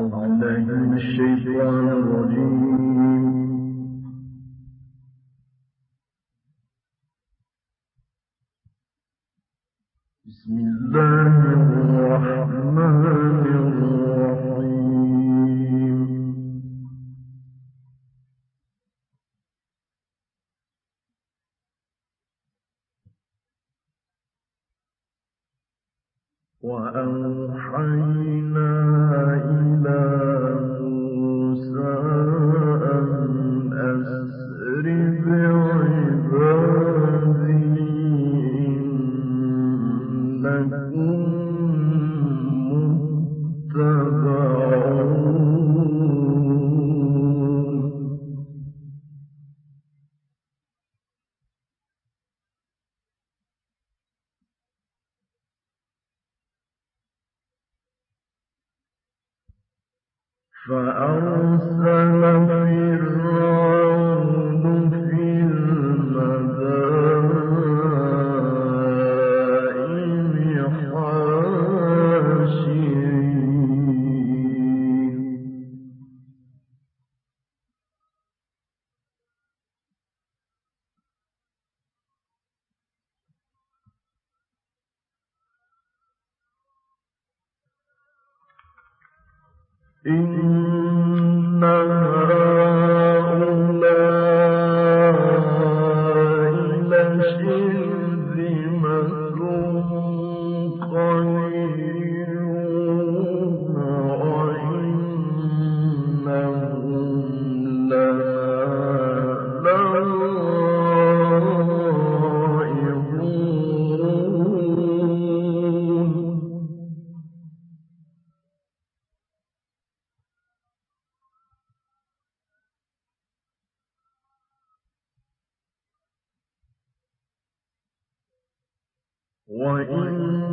أعوذ بالله من الشيطان بسم الله فأرسل فرعون وإن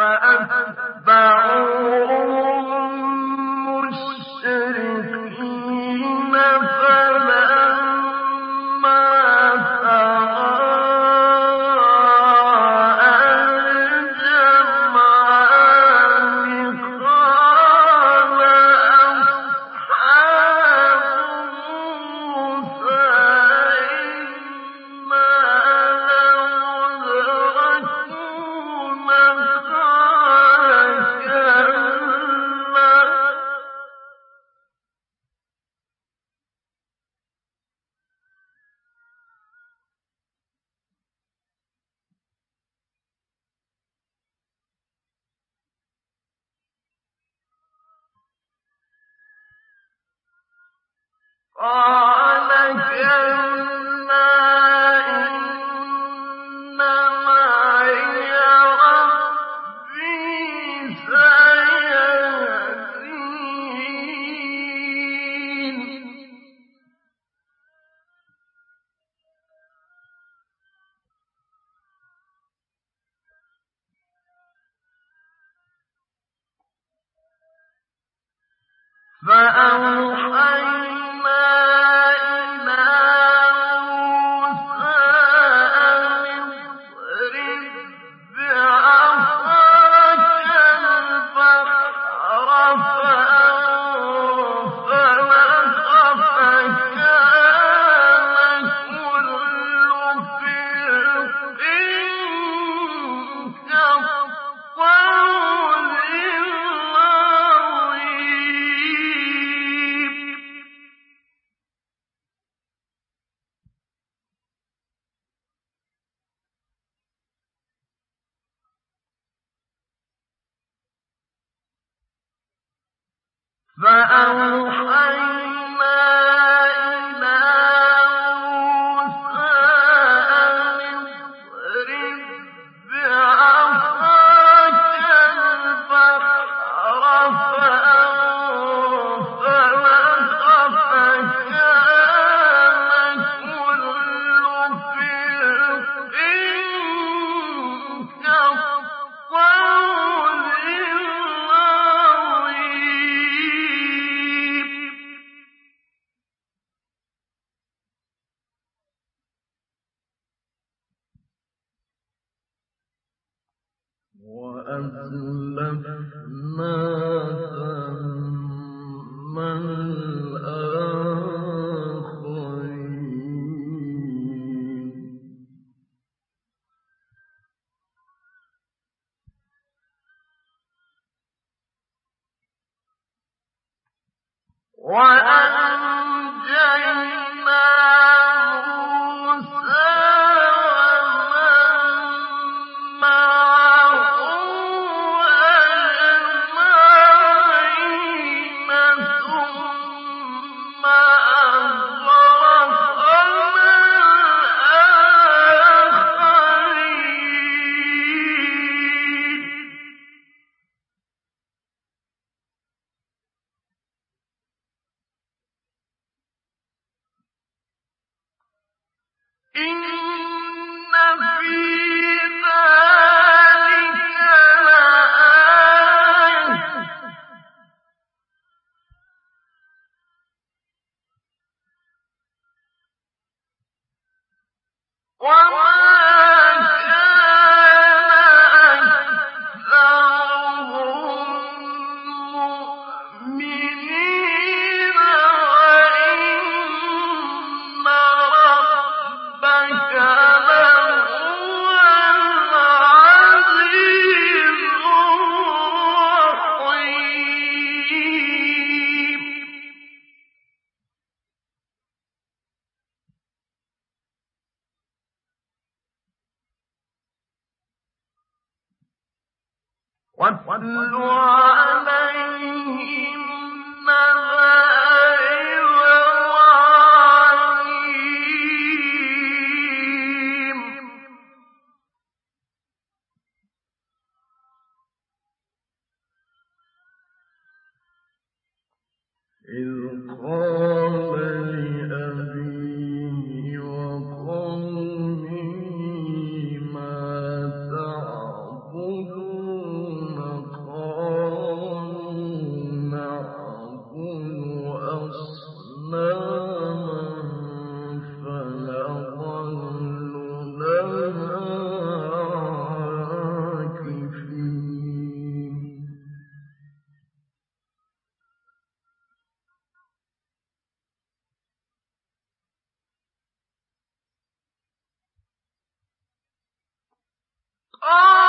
فأهلك قال كم فأصبحنا في واتل عليهم نبأ Oh!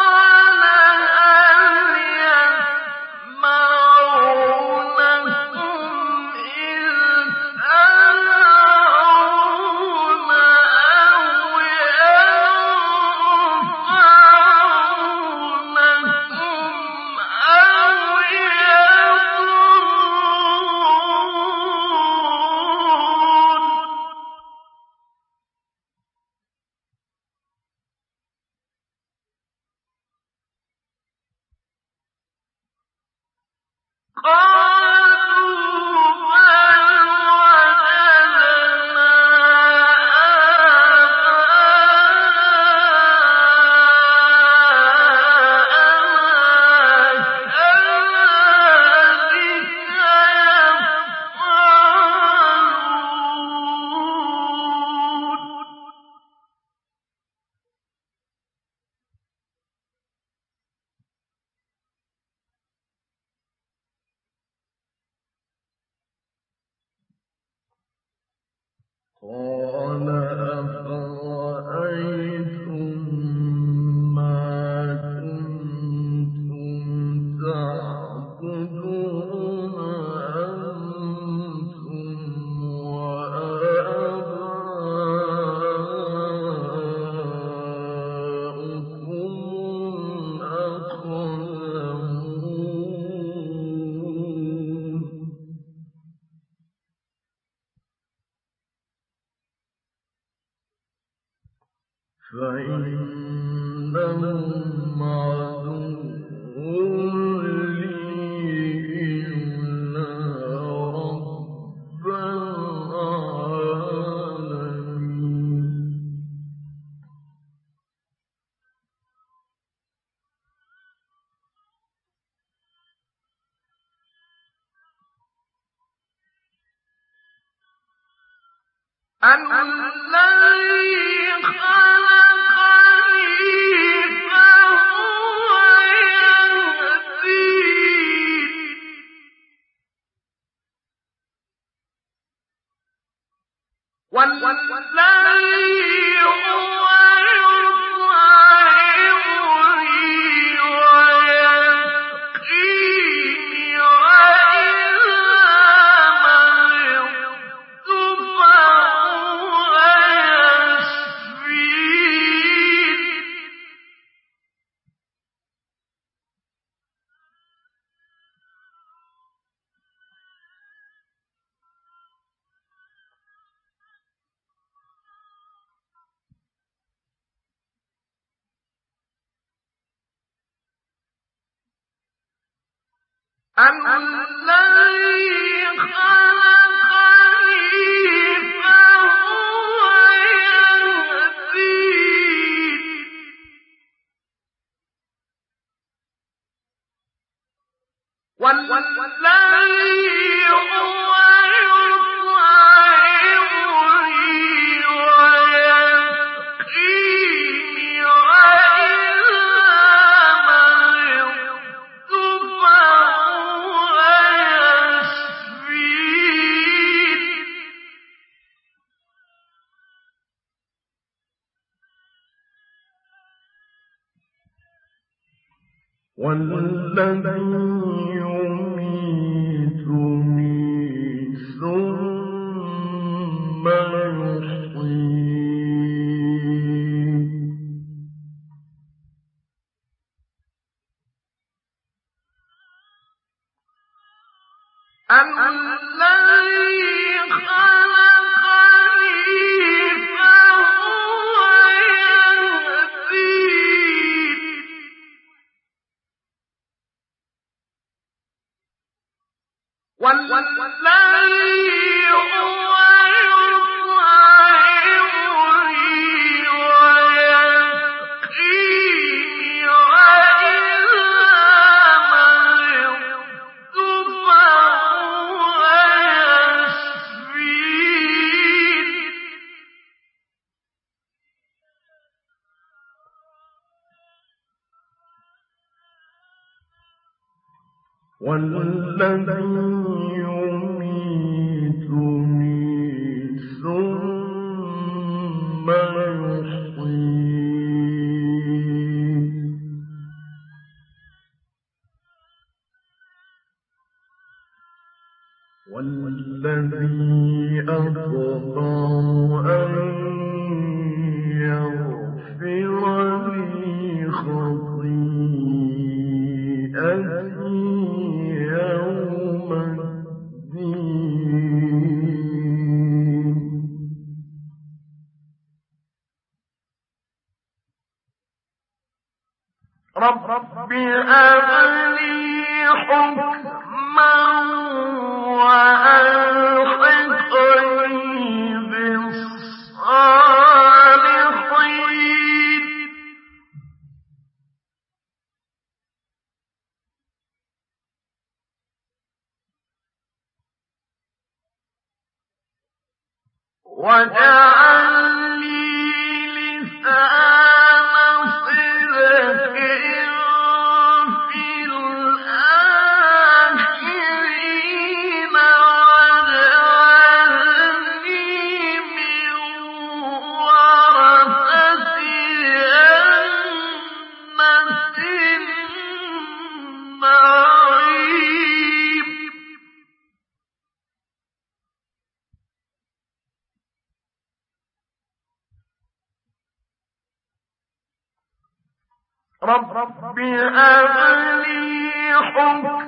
الذي والذي والذي down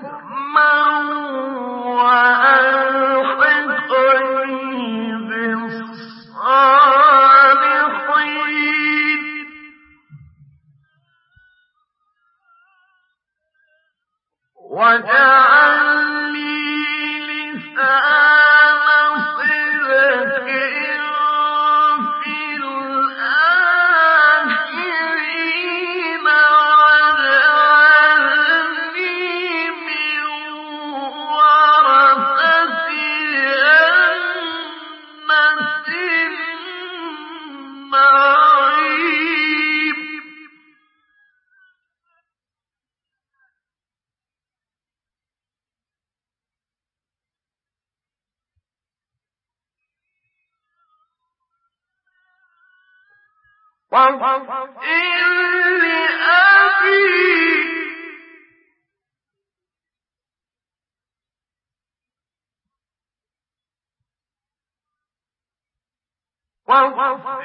واغفر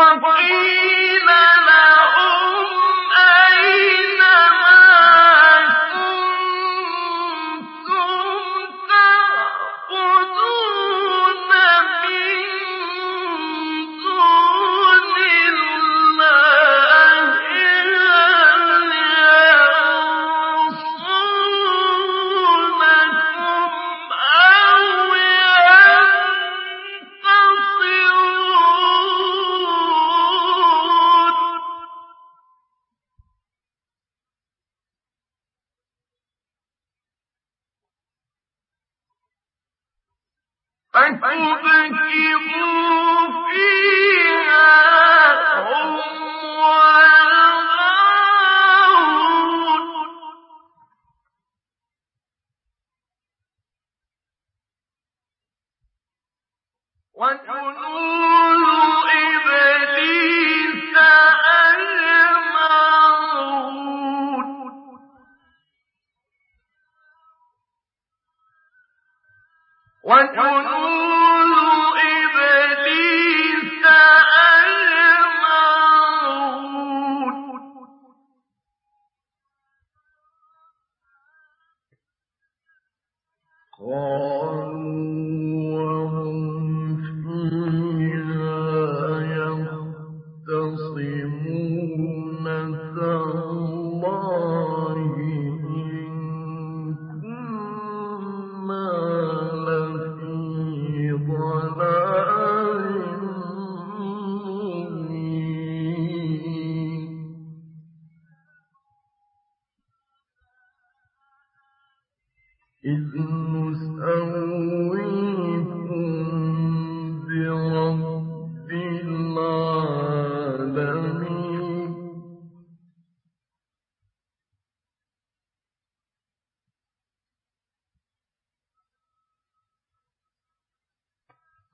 وقيل وجنود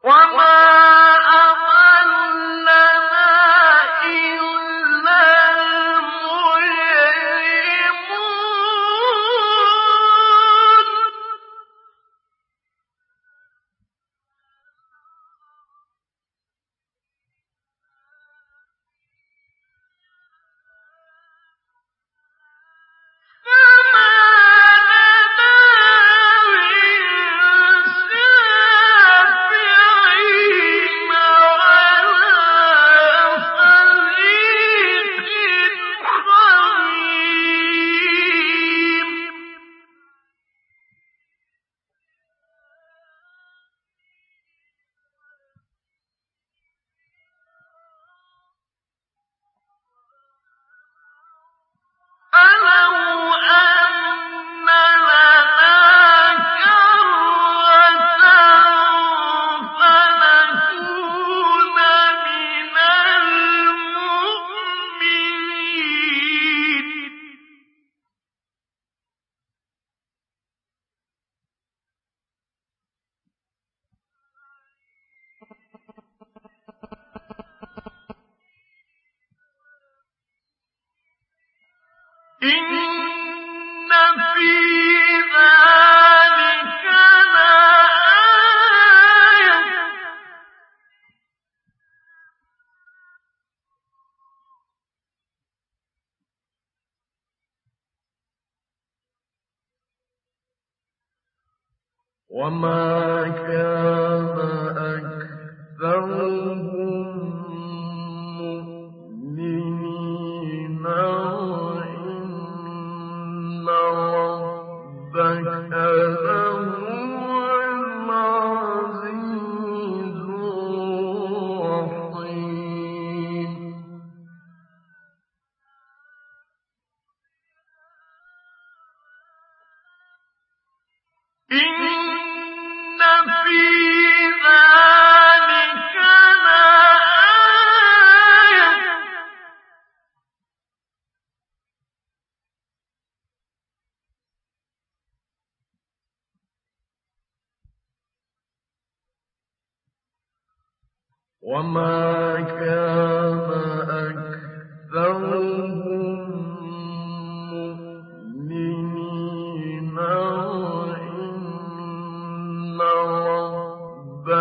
وما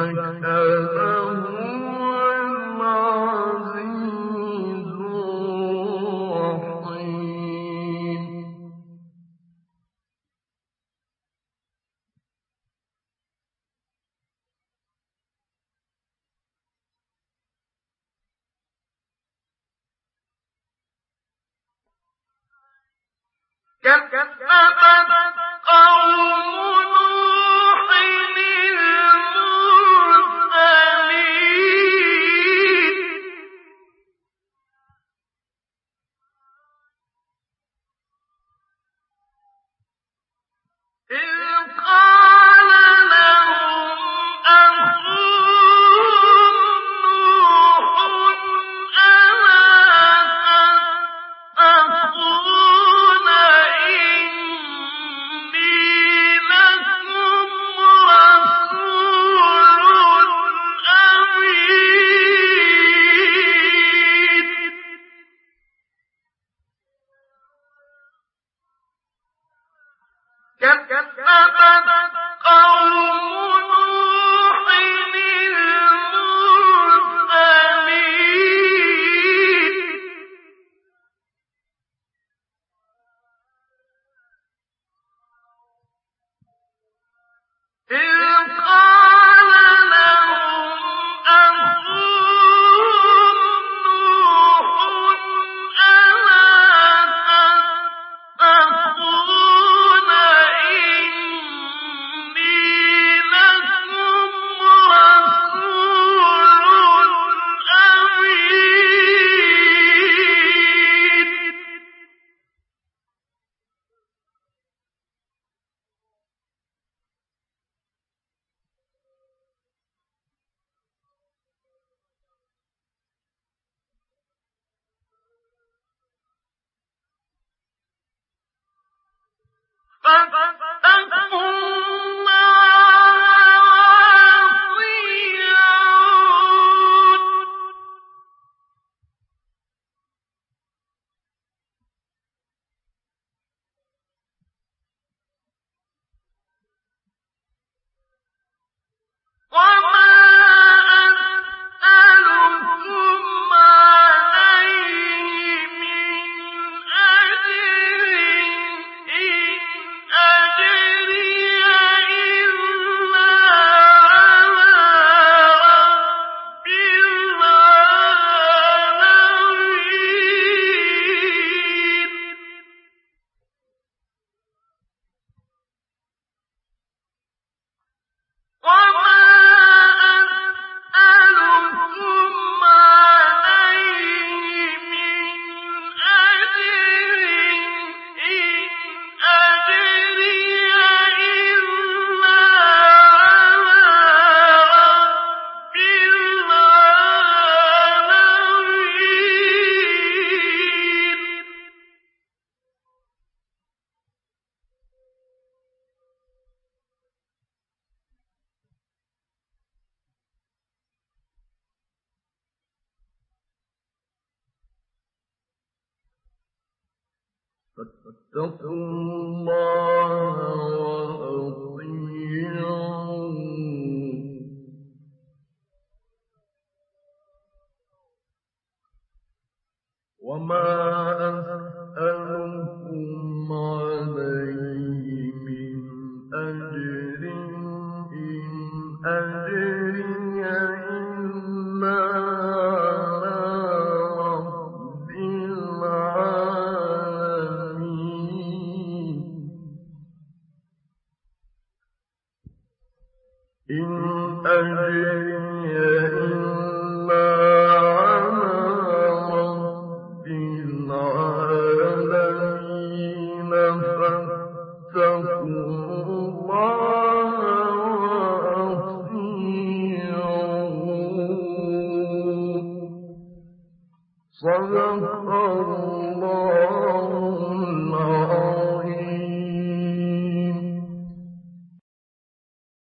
Thank you. فاتقوا صدق